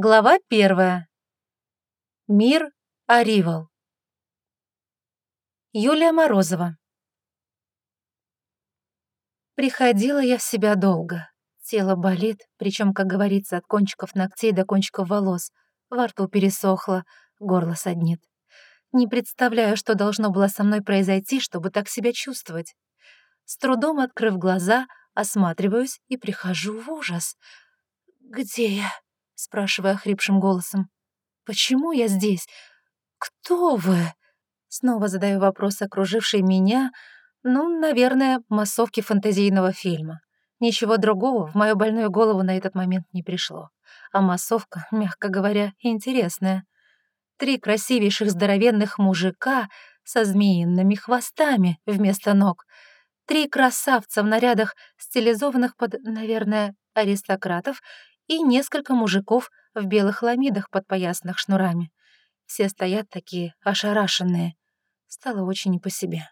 Глава первая. Мир Аривал. Юлия Морозова. Приходила я в себя долго. Тело болит, причем, как говорится, от кончиков ногтей до кончиков волос. Во рту пересохло, горло саднит. Не представляю, что должно было со мной произойти, чтобы так себя чувствовать. С трудом открыв глаза, осматриваюсь и прихожу в ужас. «Где я?» Спрашивая хрипшим голосом. «Почему я здесь? Кто вы?» Снова задаю вопрос, окруживший меня, ну, наверное, массовки фантазийного фильма. Ничего другого в мою больную голову на этот момент не пришло. А массовка, мягко говоря, интересная. Три красивейших здоровенных мужика со змеиными хвостами вместо ног. Три красавца в нарядах, стилизованных под, наверное, аристократов и несколько мужиков в белых ламидах под поясных шнурами. Все стоят такие ошарашенные. Стало очень не по себе.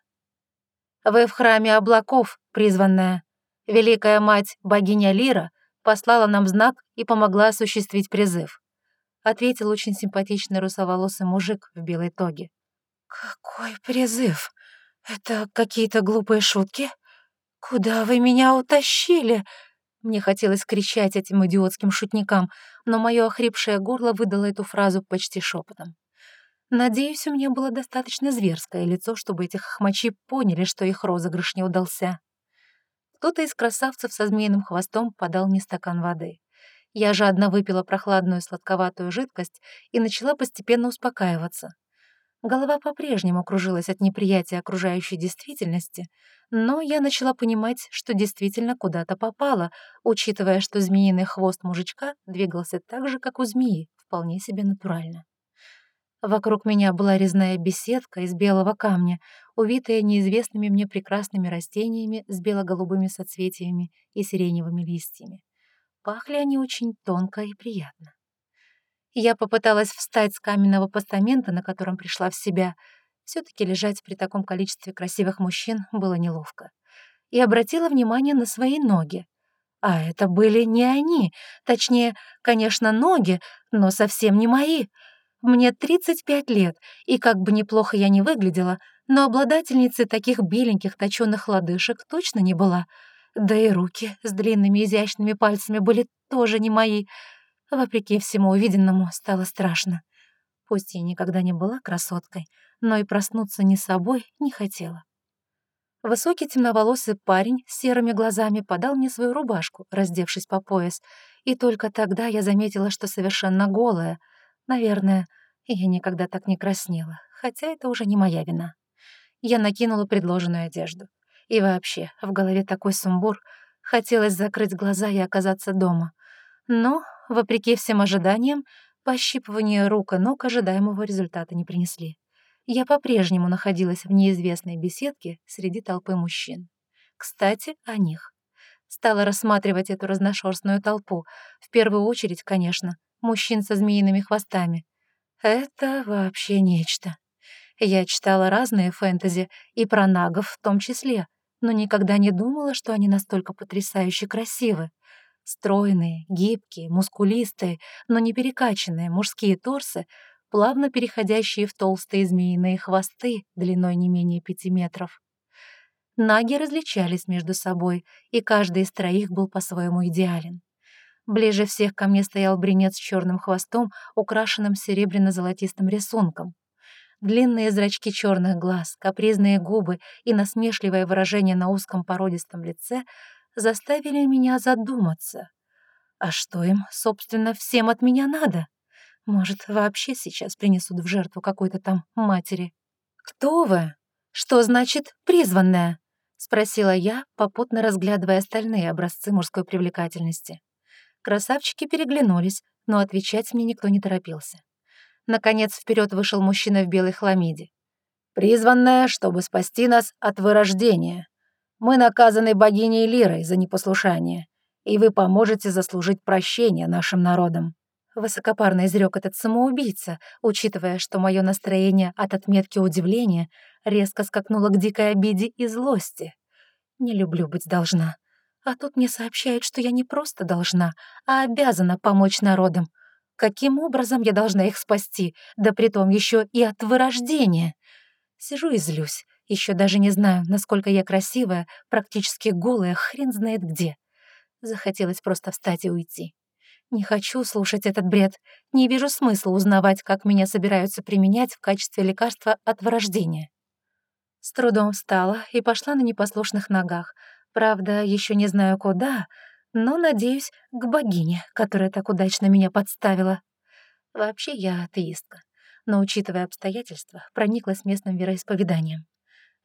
«Вы в храме облаков, призванная. Великая мать, богиня Лира, послала нам знак и помогла осуществить призыв», ответил очень симпатичный русоволосый мужик в белой тоге. «Какой призыв? Это какие-то глупые шутки? Куда вы меня утащили?» Мне хотелось кричать этим идиотским шутникам, но мое охрипшее горло выдало эту фразу почти шепотом. Надеюсь, у меня было достаточно зверское лицо, чтобы эти хохмачи поняли, что их розыгрыш не удался. Кто-то из красавцев со змеиным хвостом подал мне стакан воды. Я жадно выпила прохладную сладковатую жидкость и начала постепенно успокаиваться. Голова по-прежнему кружилась от неприятия окружающей действительности, но я начала понимать, что действительно куда-то попала, учитывая, что змеиный хвост мужичка двигался так же, как у змеи, вполне себе натурально. Вокруг меня была резная беседка из белого камня, увитая неизвестными мне прекрасными растениями с бело-голубыми соцветиями и сиреневыми листьями. Пахли они очень тонко и приятно. Я попыталась встать с каменного постамента, на котором пришла в себя. все таки лежать при таком количестве красивых мужчин было неловко. И обратила внимание на свои ноги. А это были не они. Точнее, конечно, ноги, но совсем не мои. Мне 35 лет, и как бы неплохо я не выглядела, но обладательницей таких беленьких точёных лодыжек точно не была. Да и руки с длинными изящными пальцами были тоже не мои — Вопреки всему увиденному стало страшно. Пусть я никогда не была красоткой, но и проснуться не собой не хотела. Высокий темноволосый парень с серыми глазами подал мне свою рубашку, раздевшись по пояс, и только тогда я заметила, что совершенно голая. Наверное, я никогда так не краснела, хотя это уже не моя вина. Я накинула предложенную одежду. И вообще, в голове такой сумбур. Хотелось закрыть глаза и оказаться дома. Но вопреки всем ожиданиям, пощипывание рук и ног ожидаемого результата не принесли. Я по-прежнему находилась в неизвестной беседке среди толпы мужчин. Кстати, о них. Стала рассматривать эту разношерстную толпу. В первую очередь, конечно, мужчин со змеиными хвостами. Это вообще нечто. Я читала разные фэнтези, и про нагов в том числе, но никогда не думала, что они настолько потрясающе красивы. Стройные, гибкие, мускулистые, но не перекачанные мужские торсы, плавно переходящие в толстые змеиные хвосты длиной не менее пяти метров. Наги различались между собой, и каждый из троих был по-своему идеален. Ближе всех ко мне стоял бринец с черным хвостом, украшенным серебряно-золотистым рисунком. Длинные зрачки черных глаз, капризные губы и насмешливое выражение на узком породистом лице заставили меня задуматься. А что им, собственно, всем от меня надо? Может, вообще сейчас принесут в жертву какой-то там матери? «Кто вы? Что значит «призванная»?» — спросила я, попутно разглядывая остальные образцы мужской привлекательности. Красавчики переглянулись, но отвечать мне никто не торопился. Наконец вперед вышел мужчина в белой хламиде. «Призванная, чтобы спасти нас от вырождения», мы наказаны богиней Лирой за непослушание, и вы поможете заслужить прощение нашим народам». Высокопарно изрек этот самоубийца, учитывая, что мое настроение от отметки удивления резко скакнуло к дикой обиде и злости. Не люблю быть должна. А тут мне сообщают, что я не просто должна, а обязана помочь народам. Каким образом я должна их спасти, да притом еще и от вырождения? Сижу и злюсь, еще даже не знаю, насколько я красивая, практически голая, хрен знает где. Захотелось просто встать и уйти. Не хочу слушать этот бред. Не вижу смысла узнавать, как меня собираются применять в качестве лекарства от вырождения. С трудом встала и пошла на непослушных ногах. Правда, еще не знаю куда, но, надеюсь, к богине, которая так удачно меня подставила. Вообще я атеистка, но, учитывая обстоятельства, прониклась местным вероисповеданием.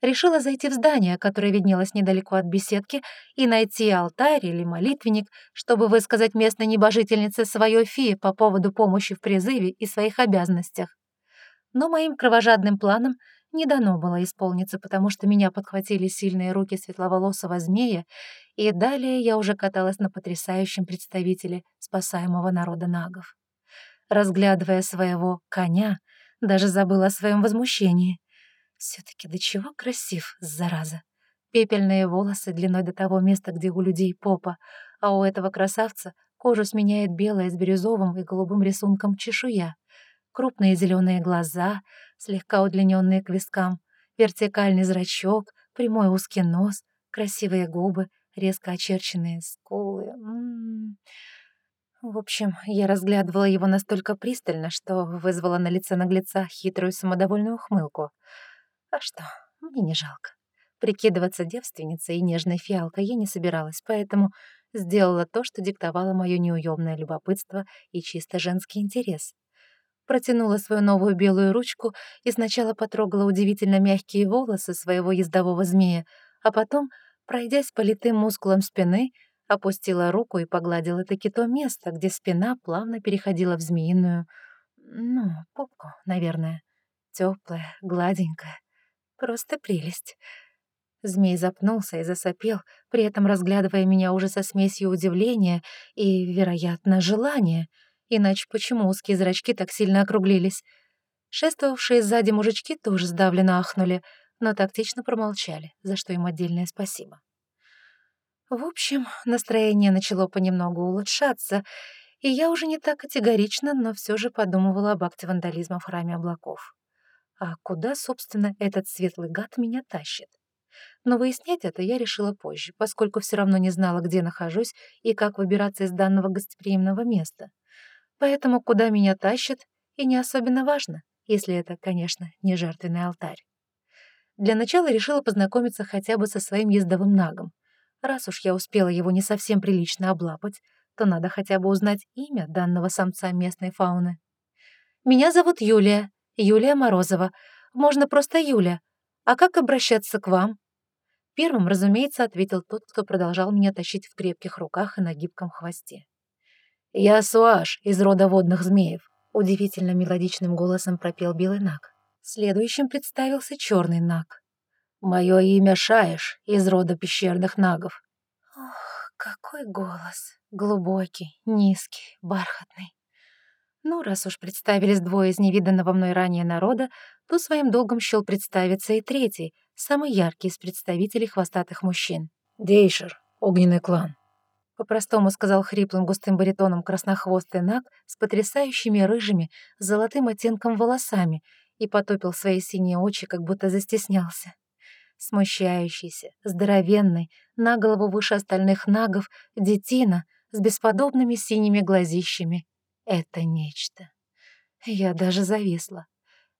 Решила зайти в здание, которое виднелось недалеко от беседки, и найти алтарь или молитвенник, чтобы высказать местной небожительнице свое фи по поводу помощи в призыве и своих обязанностях. Но моим кровожадным планам не дано было исполниться, потому что меня подхватили сильные руки светловолосого змея, и далее я уже каталась на потрясающем представителе спасаемого народа нагов. Разглядывая своего коня, даже забыла о своем возмущении. Все таки до чего красив, зараза. Пепельные волосы длиной до того места, где у людей попа, а у этого красавца кожу сменяет белая с бирюзовым и голубым рисунком чешуя крупные зеленые глаза, слегка удлиненные к вискам, вертикальный зрачок, прямой узкий нос, красивые губы, резко очерченные скулы. М -м -м. В общем, я разглядывала его настолько пристально, что вызвала на лице наглеца хитрую самодовольную ухмылку. А что, мне не жалко. Прикидываться девственницей и нежной фиалкой я не собиралась, поэтому сделала то, что диктовало мое неуемное любопытство и чисто женский интерес протянула свою новую белую ручку и сначала потрогала удивительно мягкие волосы своего ездового змея, а потом, пройдясь по литым мускулам спины, опустила руку и погладила таки то место, где спина плавно переходила в змеиную, ну, попку, наверное. Теплая, гладенькая. Просто прелесть. Змей запнулся и засопел, при этом разглядывая меня уже со смесью удивления и, вероятно, желания — Иначе почему узкие зрачки так сильно округлились? Шествовавшие сзади мужички тоже сдавленно ахнули, но тактично промолчали, за что им отдельное спасибо. В общем, настроение начало понемногу улучшаться, и я уже не так категорично, но все же подумывала об акте вандализма в храме облаков. А куда, собственно, этот светлый гад меня тащит? Но выяснять это я решила позже, поскольку все равно не знала, где нахожусь и как выбираться из данного гостеприимного места. Поэтому куда меня тащат, и не особенно важно, если это, конечно, не жертвенный алтарь. Для начала решила познакомиться хотя бы со своим ездовым нагом. Раз уж я успела его не совсем прилично облапать, то надо хотя бы узнать имя данного самца местной фауны. «Меня зовут Юлия, Юлия Морозова. Можно просто Юля. А как обращаться к вам?» Первым, разумеется, ответил тот, кто продолжал меня тащить в крепких руках и на гибком хвосте. «Я Суаш из рода водных змеев», — удивительно мелодичным голосом пропел белый наг. Следующим представился черный наг. «Мое имя Шаиш из рода пещерных нагов». Ох, какой голос! Глубокий, низкий, бархатный. Ну, раз уж представились двое из невиданного мной ранее народа, то своим долгом счел представиться и третий, самый яркий из представителей хвостатых мужчин. Дейшер, огненный клан. По-простому сказал хриплым густым баритоном краснохвостый наг с потрясающими рыжими, золотым оттенком волосами и потопил свои синие очи, как будто застеснялся. Смущающийся, здоровенный, на голову выше остальных нагов, детина с бесподобными синими глазищами. Это нечто. Я даже зависла.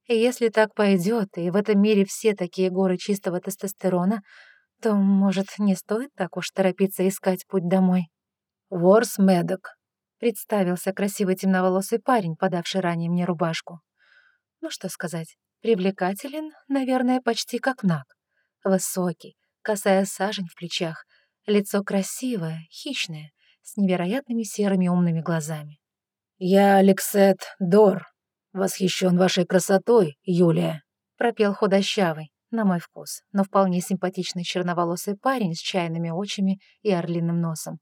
Если так пойдет, и в этом мире все такие горы чистого тестостерона — то, может, не стоит так уж торопиться искать путь домой? «Ворс Медок», — представился красивый темноволосый парень, подавший ранее мне рубашку. Ну что сказать, привлекателен, наверное, почти как наг. Высокий, косая сажень в плечах, лицо красивое, хищное, с невероятными серыми умными глазами. «Я Алексет Дор, восхищен вашей красотой, Юлия», — пропел худощавый, на мой вкус, но вполне симпатичный черноволосый парень с чайными очами и орлиным носом.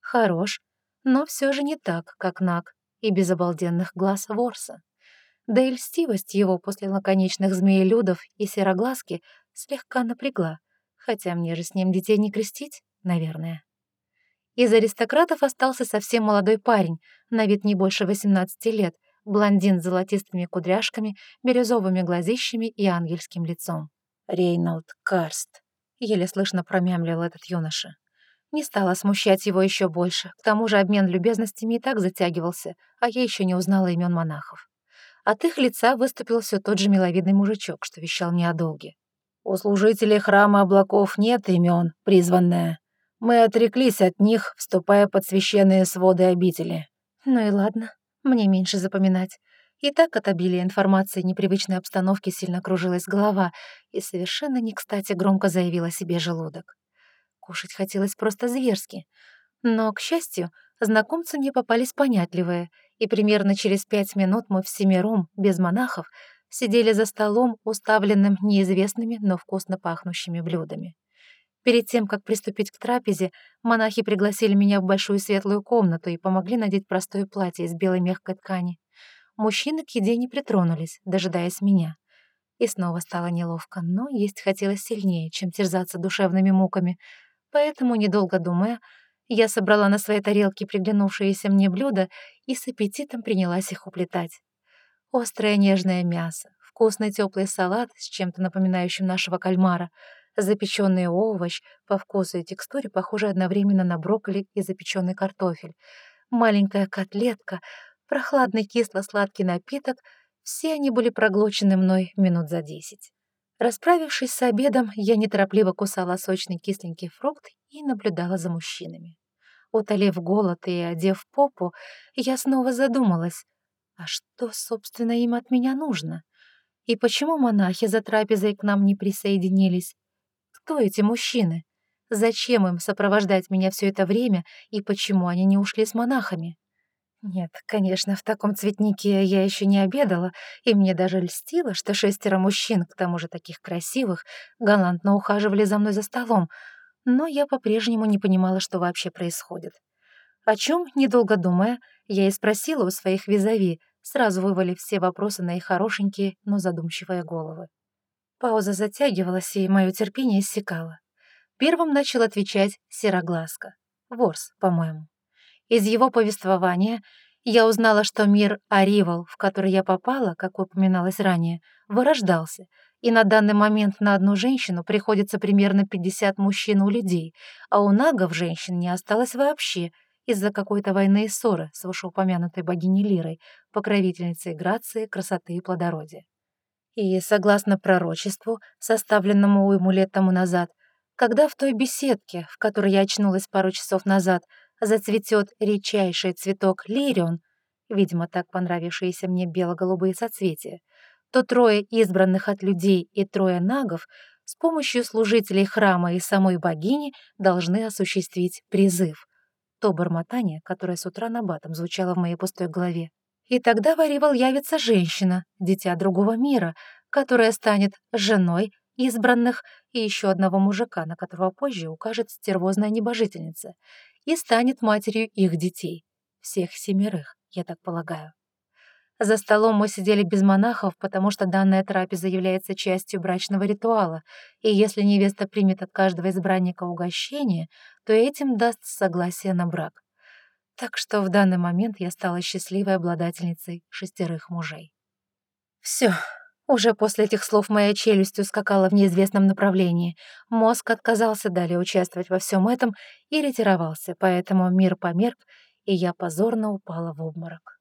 Хорош, но все же не так, как Наг и без обалденных глаз Ворса. Да и льстивость его после лаконичных змеелюдов и сероглазки слегка напрягла, хотя мне же с ним детей не крестить, наверное. Из аристократов остался совсем молодой парень, на вид не больше 18 лет, блондин с золотистыми кудряшками, бирюзовыми глазищами и ангельским лицом. «Рейнольд Карст», — еле слышно промямлил этот юноша. Не стала смущать его еще больше, к тому же обмен любезностями и так затягивался, а я еще не узнала имен монахов. От их лица выступил все тот же миловидный мужичок, что вещал мне о долге. «У служителей храма облаков нет имен, призванная. Мы отреклись от них, вступая под священные своды обители». «Ну и ладно, мне меньше запоминать. И так от обилия информации непривычной обстановки сильно кружилась голова и совершенно не кстати громко заявила себе желудок. Кушать хотелось просто зверски. Но, к счастью, знакомцы мне попались понятливые, и примерно через пять минут мы всемиром, без монахов, сидели за столом, уставленным неизвестными, но вкусно пахнущими блюдами. Перед тем, как приступить к трапезе, монахи пригласили меня в большую светлую комнату и помогли надеть простое платье из белой мягкой ткани. Мужчины к еде не притронулись, дожидаясь меня. И снова стало неловко, но есть хотелось сильнее, чем терзаться душевными муками. Поэтому, недолго думая, я собрала на своей тарелке приглянувшиеся мне блюда и с аппетитом принялась их уплетать. Острое нежное мясо, вкусный теплый салат с чем-то напоминающим нашего кальмара, запеченный овощ, по вкусу и текстуре похожий одновременно на брокколи и запеченный картофель, маленькая котлетка — прохладный кисло-сладкий напиток, все они были проглочены мной минут за десять. Расправившись с обедом, я неторопливо кусала сочный кисленький фрукт и наблюдала за мужчинами. Утолев голод и одев попу, я снова задумалась, а что, собственно, им от меня нужно? И почему монахи за трапезой к нам не присоединились? Кто эти мужчины? Зачем им сопровождать меня все это время и почему они не ушли с монахами? Нет, конечно, в таком цветнике я еще не обедала, и мне даже льстило, что шестеро мужчин, к тому же таких красивых, галантно ухаживали за мной за столом, но я по-прежнему не понимала, что вообще происходит. О чем, недолго думая, я и спросила у своих визави, сразу вывалив все вопросы на их хорошенькие, но задумчивые головы. Пауза затягивалась, и мое терпение иссякало. Первым начал отвечать Сероглазка. Ворс, по-моему. Из его повествования я узнала, что мир Аривал, в который я попала, как упоминалось ранее, вырождался, и на данный момент на одну женщину приходится примерно 50 мужчин у людей, а у нагов женщин не осталось вообще из-за какой-то войны и ссоры с вышеупомянутой богиней Лирой, покровительницей грации, красоты и плодородия. И, согласно пророчеству, составленному уйму лет тому назад, когда в той беседке, в которой я очнулась пару часов назад, зацветет редчайший цветок лирион, видимо, так понравившиеся мне бело-голубые соцветия, то трое избранных от людей и трое нагов с помощью служителей храма и самой богини должны осуществить призыв. То бормотание, которое с утра на батом звучало в моей пустой голове. И тогда в Аривал явится женщина, дитя другого мира, которая станет женой избранных и еще одного мужика, на которого позже укажет стервозная небожительница, и станет матерью их детей. Всех семерых, я так полагаю. За столом мы сидели без монахов, потому что данная трапеза является частью брачного ритуала, и если невеста примет от каждого избранника угощение, то этим даст согласие на брак. Так что в данный момент я стала счастливой обладательницей шестерых мужей. Все, уже после этих слов моя челюсть ускакала в неизвестном направлении. Мозг отказался далее участвовать во всем этом и ретировался, поэтому мир померк, и я позорно упала в обморок.